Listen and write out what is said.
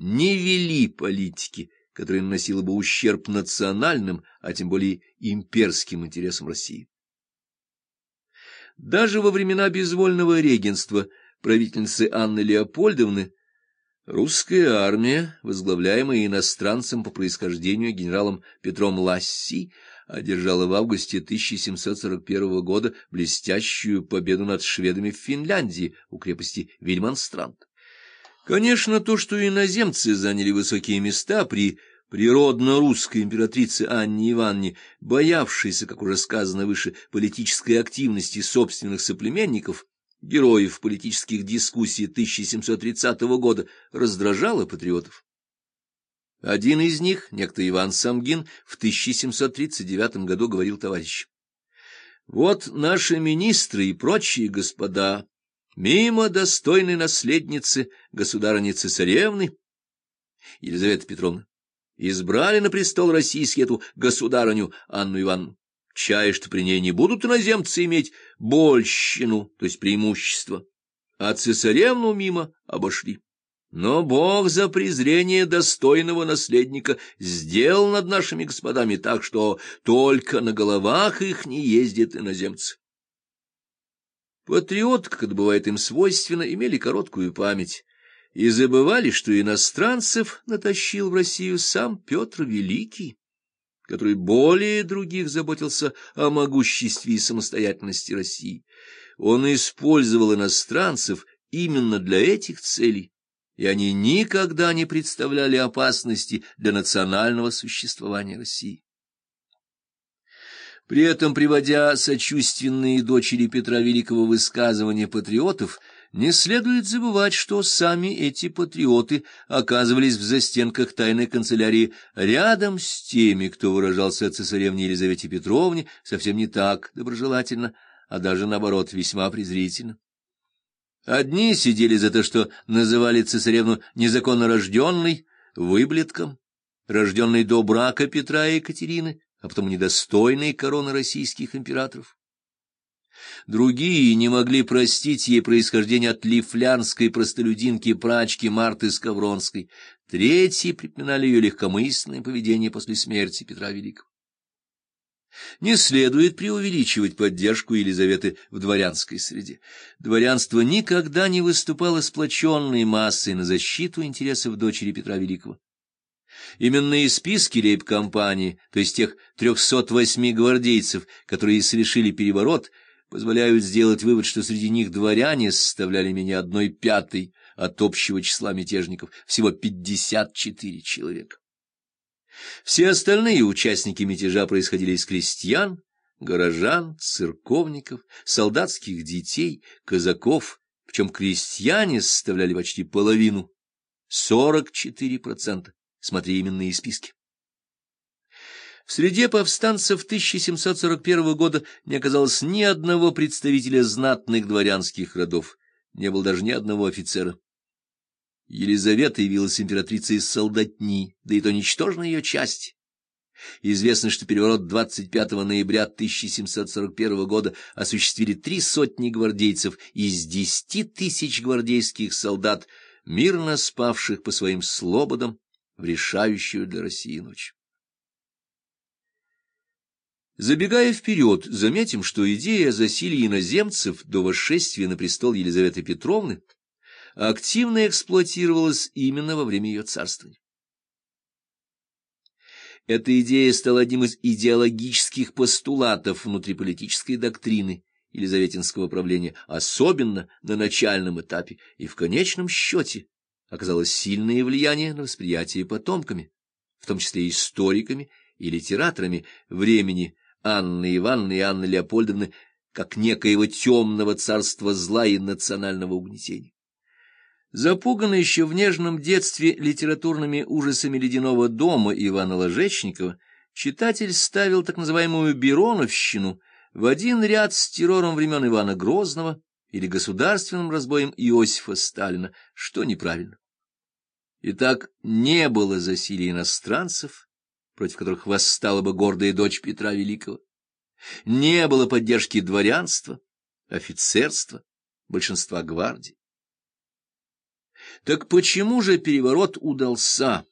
не вели политики, которая наносила бы ущерб национальным, а тем более имперским интересам России. Даже во времена безвольного регенства правительницы Анны Леопольдовны русская армия, возглавляемая иностранцем по происхождению генералом Петром Ласси, одержала в августе 1741 года блестящую победу над шведами в Финляндии у крепости Вильманстранд. Конечно, то, что иноземцы заняли высокие места при природно-русской императрице Анне Ивановне, боявшейся, как уже сказано выше, политической активности собственных соплеменников, героев политических дискуссий 1730 года, раздражало патриотов. Один из них, некто Иван Самгин, в 1739 году говорил товарищ: «Вот наши министры и прочие господа, мимо достойной наследницы, государыни-цесаревны, Елизаветы Петровны, избрали на престол российский эту государыню Анну Ивановну. Чая, что при ней не будут иноземцы иметь большину, то есть преимущество, а цесаревну мимо обошли. Но Бог за презрение достойного наследника сделал над нашими господами так, что только на головах их не ездят иноземцы. Патриоты, как это бывает им свойственно, имели короткую память и забывали, что иностранцев натащил в Россию сам Петр Великий, который более других заботился о могуществе и самостоятельности России. Он использовал иностранцев именно для этих целей и они никогда не представляли опасности для национального существования России. При этом, приводя сочувственные дочери Петра Великого высказывания патриотов, не следует забывать, что сами эти патриоты оказывались в застенках тайной канцелярии рядом с теми, кто выражался о цесаревне Елизавете Петровне совсем не так доброжелательно, а даже, наоборот, весьма презрительно. Одни сидели за то, что называли цесаревну незаконно рожденной, выблетком, рожденной до брака Петра и Екатерины, а потом недостойной короны российских императоров. Другие не могли простить ей происхождение от лифлянской простолюдинки-прачки Марты Скавронской. Третьи припоминали ее легкомысленное поведение после смерти Петра Великого. Не следует преувеличивать поддержку Елизаветы в дворянской среде. Дворянство никогда не выступало сплоченной массой на защиту интересов дочери Петра Великого. Именно из списки лейб-компании, то есть тех 308 гвардейцев, которые совершили переворот, позволяют сделать вывод, что среди них дворяне составляли менее одной пятой от общего числа мятежников, всего 54 человека. Все остальные участники мятежа происходили из крестьян, горожан, церковников, солдатских детей, казаков, причем крестьяне составляли почти половину, 44%, смотри именно из списки. В среде повстанцев 1741 года не оказалось ни одного представителя знатных дворянских родов, не было даже ни одного офицера. Елизавета явилась императрицей из солдатни, да и то ничтожная ее часть. Известно, что переворот 25 ноября 1741 года осуществили три сотни гвардейцев из десяти тысяч гвардейских солдат, мирно спавших по своим слободам в решающую для России ночь. Забегая вперед, заметим, что идея о засилии иноземцев до восшествия на престол Елизаветы Петровны – активно эксплуатировалась именно во время ее царствования. Эта идея стала одним из идеологических постулатов внутриполитической доктрины Елизаветинского правления, особенно на начальном этапе, и в конечном счете оказалось сильное влияние на восприятие потомками, в том числе историками и литераторами времени Анны Ивановны и Анны Леопольдовны, как некоего темного царства зла и национального угнетения. Запуганный еще в нежном детстве литературными ужасами ледяного дома Ивана Ложечникова, читатель ставил так называемую Бероновщину в один ряд с террором времен Ивана Грозного или государственным разбоем Иосифа Сталина, что неправильно. Итак, не было засилия иностранцев, против которых восстала бы гордая дочь Петра Великого. Не было поддержки дворянства, офицерства, большинства гвардии. Так почему же переворот удался?